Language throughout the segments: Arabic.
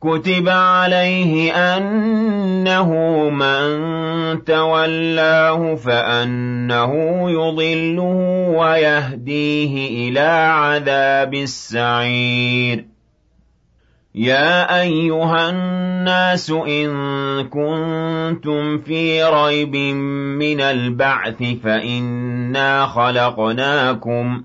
كتب عليه أنه من تولاه فأنه يضله ويهديه إلى عذاب السعير يا أيها الناس إن كنتم في ريب من البعث فإنا خلقناكم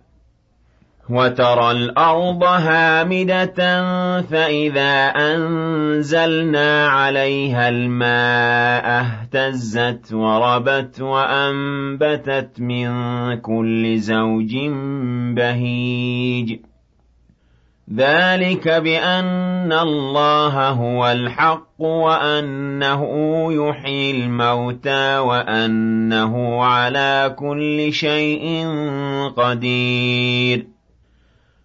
وَتَرَى الْأَرْضَ هَامِدَةً فَإِذَا أَنزَلْنَا عَلَيْهَا الْمَاءَ اهْتَزَّتْ وَرَبَتْ وَأَنبَتَتْ مِن كُلِّ زَوْجٍ بَهِيجٍ. ذَلِكَ بِأَنَّ اللَّهَ هُوَ الْحَقُّ وَأَنَّهُ يُحْيِي الْمَوْتَىٰ وَأَنَّهُ عَلَىٰ كُلِّ شَيْءٍ قَدِيرٌ.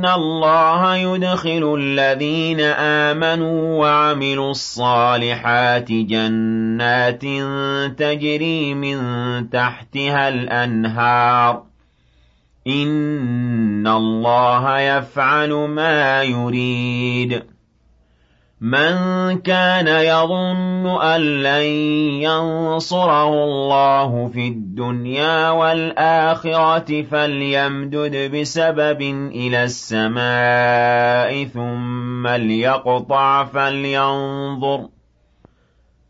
إِنَّ اللَّهَ يُدْخِلُ الَّذِينَ آمَنُوا وَعَمِلُوا الصَّالِحَاتِ جَنَّاتٍ تَجْرِي مِن تَحْتِهَا الْأَنْهَارُ ۚ إِنَّ اللَّهَ يَفْعَلُ مَا يُرِيدُ مَن كَانَ يَظُنُّ أَن لَّن يَنصُرَهُ اللَّهُ فِي الدُّنْيَا وَالْآخِرَةِ فَلْيَمْدُدْ بِسَبَبٍ إِلَى السَّمَاءِ ثُمَّ لْيَقْطَعْ فَلْيَنظُرْ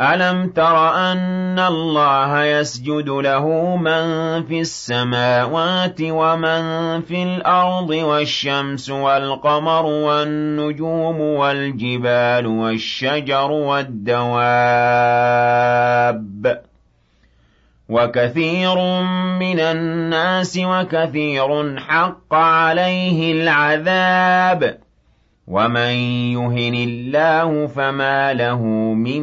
أَلَمْ تَرَ أَنَّ اللَّهَ يَسْجُدُ لَهُ مَن فِي السَّمَاوَاتِ وَمَن فِي الْأَرْضِ وَالشَّمْسُ وَالْقَمَرُ وَالنُّجُومُ وَالْجِبَالُ وَالشَّجَرُ وَالدَّوَابُّ وَكَثِيرٌ مِّنَ النَّاسِ وَكَثِيرٌ حَقَّ عَلَيْهِ الْعَذَابُ وَمَن يُهِنِ اللَّهُ فَمَا لَهُ مِن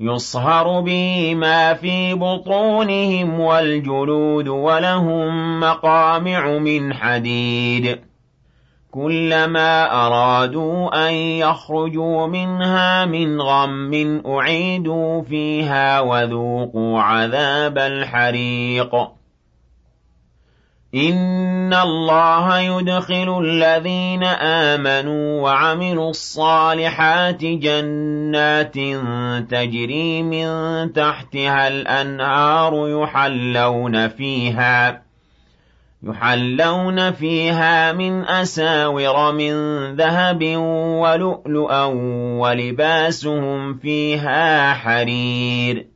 يُصْهَرُ بِهِ مَا فِي بُطُونِهِمْ وَالْجُلُودُ وَلَهُم مَّقَامِعُ مِنْ حَدِيدٍ. كُلَّمَا أَرَادُوا أَن يَخْرُجُوا مِنْهَا مِنْ غَمٍّ أُعِيدُوا فِيهَا وَذُوقُوا عَذَابَ الْحَرِيقِ. إِنَّ اللَّهَ يُدْخِلُ الَّذِينَ آمَنُوا وَعَمِلُوا الصَّالِحَاتِ جَنَّاتٍ تَجْرِي مِن تَحْتِهَا الْأَنْهَارُ يُحَلَّوْنَ فِيهَا يُحَلَّوْنَ فِيهَا مِنْ أَسَاوِرَ مِن ذَهَبٍ وَلُؤْلُؤًا وَلِبَاسُهُمْ فِيهَا حَرِيرٌ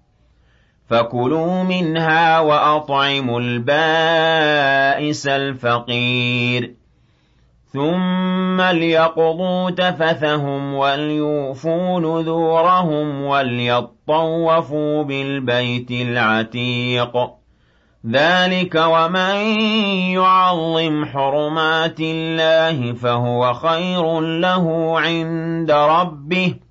فَكُلُوا مِنْهَا وَأَطْعِمُوا الْبَائِسَ الْفَقِيرَ. ثُمَّ لْيَقْضُوا تَفَثَهُمْ وَلْيُوفُوا نُذُورَهُمْ وَلْيَطَّوَّفُوا بِالْبَيْتِ الْعَتِيقِ. ذَٰلِكَ وَمَن يُعَظِّمْ حُرُمَاتِ اللَّهِ فَهُوَ خَيْرٌ لَّهُ عِندَ رَبِّهِ.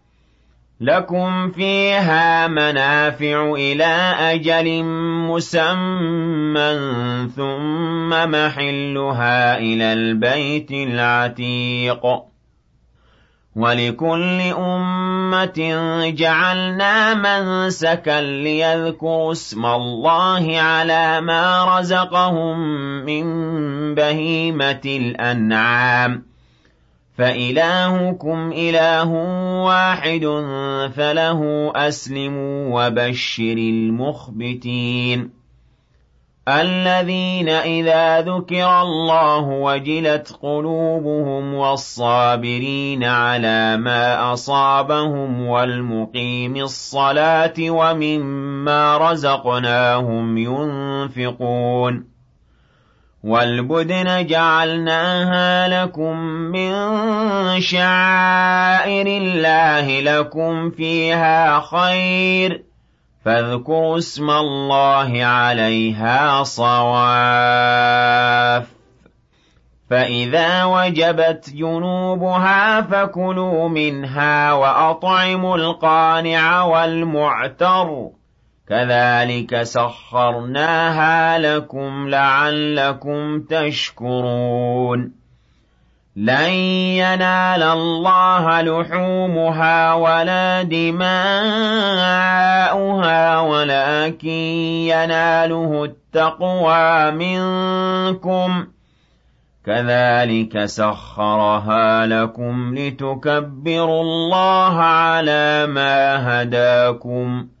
لَكُمْ فِيهَا مَنَافِعُ إِلَىٰ أَجَلٍ مُّسَمًّى ثُمَّ مَحِلُّهَا إِلَى الْبَيْتِ الْعَتِيقِ وَلِكُلِّ أُمَّةٍ جَعَلْنَا مَنسَكًا لِّيَذْكُرُوا اسْمَ اللَّهِ عَلَىٰ مَا رَزَقَهُم مِّن بَهِيمَةِ الْأَنْعَامِ فَإِلَٰهُكُمْ إِلَٰهٌ وَاحِدٌ فَلَهُ أَسْلِمُوا وَبَشِّرِ الْمُخْبِتِينَ. الَّذِينَ إِذَا ذُكِرَ اللَّهُ وَجِلَتْ قُلُوبُهُمْ وَالصَّابِرِينَ عَلَىٰ مَا أَصَابَهُمْ وَالْمُقِيمِي الصَّلَاةِ وَمِمَّا رَزَقْنَاهُمْ يُنفِقُونَ. وَالْبُدْنَ جَعَلْنَاهَا لَكُم مِّن شَعَائِرِ اللَّهِ لَكُمْ فِيهَا خَيْرٌ. فَاذْكُرُوا اسْمَ اللَّهِ عَلَيْهَا صَوَافَّ. فَإِذَا وَجَبَتْ جُنُوبُهَا فَكُلُوا مِنْهَا وَأَطْعِمُوا الْقَانِعَ وَالْمُعْتَرَّ. كَذَٰلِكَ سَخَّرْنَاهَا لَكُمْ لَعَلَّكُمْ تَشْكُرُونَ. لَن يَنَالَ اللَّهَ لُحُومُهَا وَلَا دِمَاؤُهَا وَلَٰكِن يَنَالُهُ التَّقْوَىٰ مِنكُمْ ۚ. كَذَٰلِكَ سَخَّرَهَا لَكُمْ لِتُكَبِّرُوا اللَّهَ عَلَىٰ مَا هَدَاكُمْ ۗ.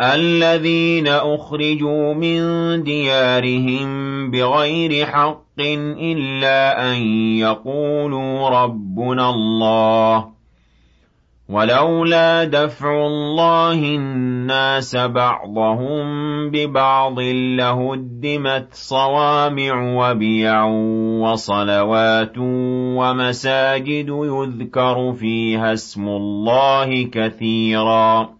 الَّذِينَ أُخْرِجُوا مِن دِيَارِهِم بِغَيْرِ حَقٍّ إِلَّا أَن يَقُولُوا رَبُّنَا اللَّهُ ۗ. وَلَوْلَا دَفْعُ اللَّهِ النَّاسَ بَعْضَهُم بِبَعْضٍ لَّهُدِّمَتْ صَوَامِعُ وَبِيَعٌ وَصَلَوَاتٌ وَمَسَاجِدُ يُذْكَرُ فِيهَا اسْمُ اللَّهِ كَثِيرًا.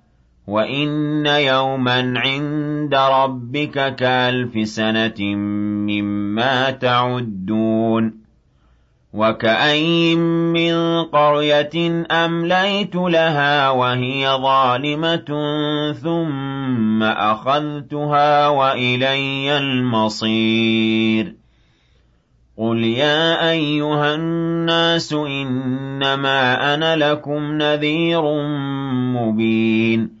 وَإِنَّ يَوْمًا عِندَ رَبِّكَ كَأَلْفِ سَنَةٍ مِّمَّا تَعُدُّونَ وَكَأَيِّن مِّن قَرْيَةٍ أَمْلَيْتُ لَهَا وَهِيَ ظَالِمَةٌ ثُمَّ أَخَذْتُهَا وَإِلَيَّ الْمَصِيرُ قُلْ يَا أَيُّهَا النَّاسُ إِنَّمَا أَنَا لَكُمْ نَذِيرٌ مُّبِينٌ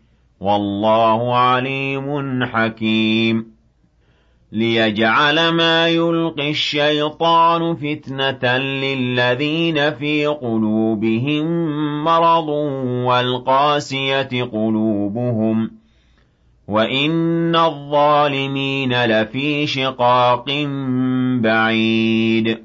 وَاللَّهُ عَلِيمٌ حَكِيمٌ. لِيَجْعَلَ مَا يُلْقِي الشَّيْطَانُ فِتْنَةً لِّلَّذِينَ فِي قُلُوبِهِم مَّرَضٌ وَالْقَاسِيَةِ قُلُوبُهُمْ ۗ. وَإِنَّ الظَّالِمِينَ لَفِي شِقَاقٍ بَعِيدٍ.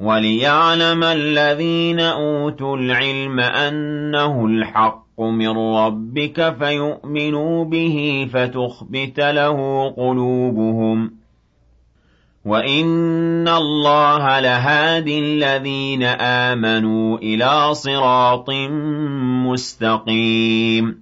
وَلِيَعْلَمَ الَّذِينَ أُوتُوا الْعِلْمَ أَنَّهُ الْحَقُّ. مِن رَّبِّكَ فَيُؤْمِنُوا بِهِ فَتُخْبِتَ لَهُ قُلُوبُهُمْ ۗ. وَإِنَّ اللَّهَ لَهَادِ الَّذِينَ آمَنُوا إِلَىٰ صِرَاطٍ مُّسْتَقِيمٍ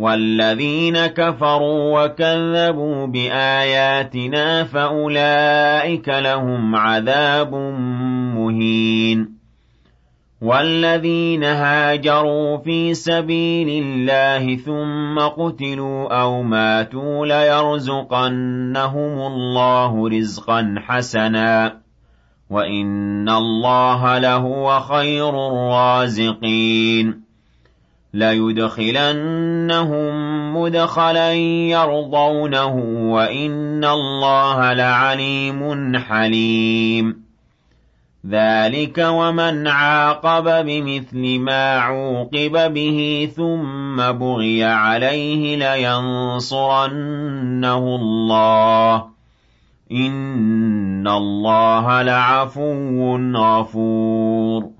وَالَّذِينَ كَفَرُوا وَكَذَّبُوا بِآيَاتِنَا فَأُولَٰئِكَ لَهُمْ عَذَابٌ مُّهِينٌ. وَالَّذِينَ هَاجَرُوا فِي سَبِيلِ اللَّهِ ثُمَّ قُتِلُوا أَوْ مَاتُوا لَيَرْزُقَنَّهُمُ اللَّهُ رِزْقًا حَسَنًا ۚ. وَإِنَّ اللَّهَ لَهُوَ خَيْرُ الرَّازِقِينَ. لَيُدْخِلَنَّهُم مُّدْخَلًا يَرْضَوْنَهُ ۗ وَإِنَّ اللَّهَ لَعَلِيمٌ حَلِيمٌ ذَٰلِكَ وَمَنْ عَاقَبَ بِمِثْلِ مَا عُوقِبَ بِهِ ثُمَّ بُغِيَ عَلَيْهِ لَيَنصُرَنَّهُ اللَّهُ ۗ إِنَّ اللَّهَ لَعَفُوٌّ غَفُورٌ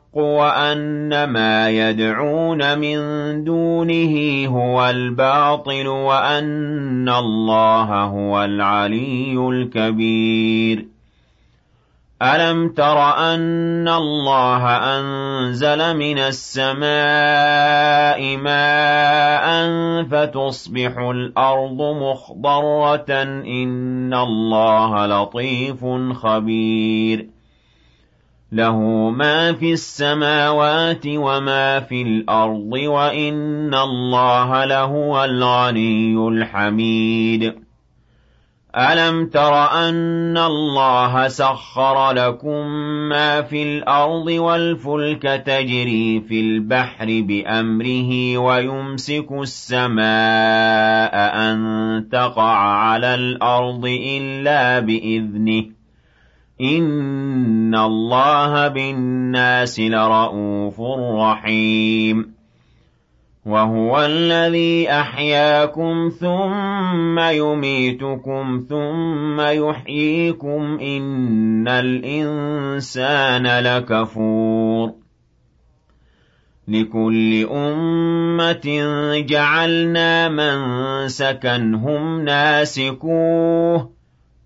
وَأَنَّ مَا يَدْعُونَ مِن دُونِهِ هُوَ الْبَاطِلُ وَأَنَّ اللَّهَ هُوَ الْعَلِيُّ الْكَبِيرُ. أَلَمْ تَرَ أَنَّ اللَّهَ أَنزَلَ مِنَ السَّمَاءِ مَاءً فَتُصْبِحُ الْأَرْضُ مُخْضَرَّةً ۗ إِنَّ اللَّهَ لَطِيفٌ خَبِيرٌ. لَّهُ مَا فِي السَّمَاوَاتِ وَمَا فِي الْأَرْضِ ۗ وَإِنَّ اللَّهَ لَهُوَ الْغَنِيُّ الْحَمِيدُ. أَلَمْ تَرَ أَنَّ اللَّهَ سَخَّرَ لَكُم مَّا فِي الْأَرْضِ وَالْفُلْكَ تَجْرِي فِي الْبَحْرِ بِأَمْرِهِ وَيُمْسِكُ السَّمَاءَ أَن تَقَعَ عَلَى الْأَرْضِ إِلَّا بِإِذْنِهِ ۗ. إِنَّ اللَّهَ بِالنَّاسِ لَرَءُوفٌ رَّحِيمٌ وَهُوَ الَّذِي أَحْيَاكُمْ ثُمَّ يُمِيتُكُمْ ثُمَّ يُحْيِيكُمْ ۗ إِنَّ الْإِنسَانَ لَكَفُورٌ لِكُلِّ أُمَّةٍ جَعَلْنَا مَنسَكًا هُمْ نَاسِكُوهُ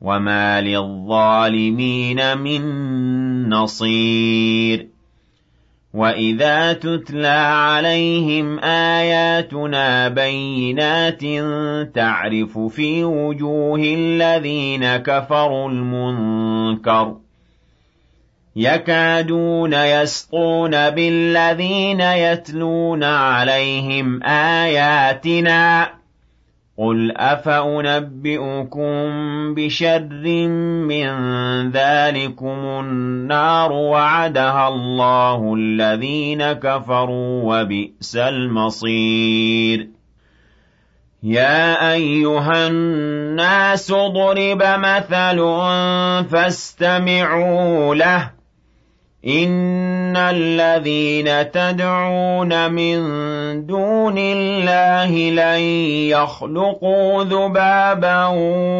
وَمَا لِلظَّالِمِينَ مِن نَّصِيرٍ وَإِذَا تُتْلَىٰ عَلَيْهِمْ آيَاتُنَا بَيِّنَاتٍ تَعْرِفُ فِي وُجُوهِ الَّذِينَ كَفَرُوا الْمُنكَرَ يَكَادُونَ يَسْطُونَ بِالَّذِينَ يَتْلُونَ عَلَيْهِمْ آيَاتِنَا ۗ قُلْ أَفَأُنَبِّئُكُم بِشَرٍّ مِّن ذَٰلِكُمُ النَّارُ وَعَدَهَا اللَّهُ الَّذِينَ كَفَرُوا ۖ وَبِئْسَ الْمَصِيرُ يَا أَيُّهَا النَّاسُ ضُرِبَ مَثَلٌ فَاسْتَمِعُوا لَهُ إِنَّ الَّذِينَ تَدْعُونَ مِن دُونِ اللَّهِ لَن يَخْلُقُوا ذُبَابًا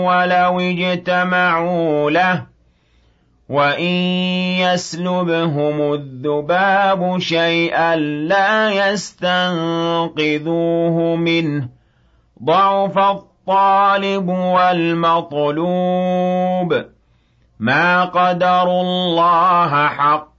وَلَوِ اجْتَمَعُوا لَهُ ۖ وَإِن يَسْلُبْهُمُ الذُّبَابُ شَيْئًا لَّا يَسْتَنقِذُوهُ مِنْهُ ۚ ضَعُفَ الطَّالِبُ وَالْمَطْلُوبُ مَا قَدَرُوا اللَّهَ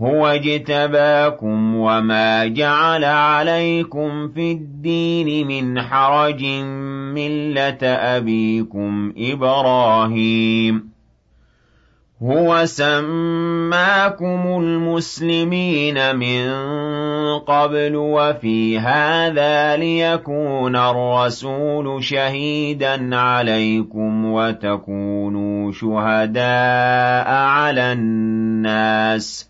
هُوَ اجْتَبَاكُمْ وَمَا جَعَلَ عَلَيْكُمْ فِي الدِّينِ مِنْ حَرَجٍ ۚ مِّلَّةَ أَبِيكُمْ إِبْرَاهِيمَ. هُوَ سَمَّاكُمُ الْمُسْلِمِينَ مِن قَبْلُ وَفِي هَٰذَا لِيَكُونَ الرَّسُولُ شَهِيدًا عَلَيْكُمْ وَتَكُونُوا شُهَدَاءَ عَلَى النَّاسِ ۚ.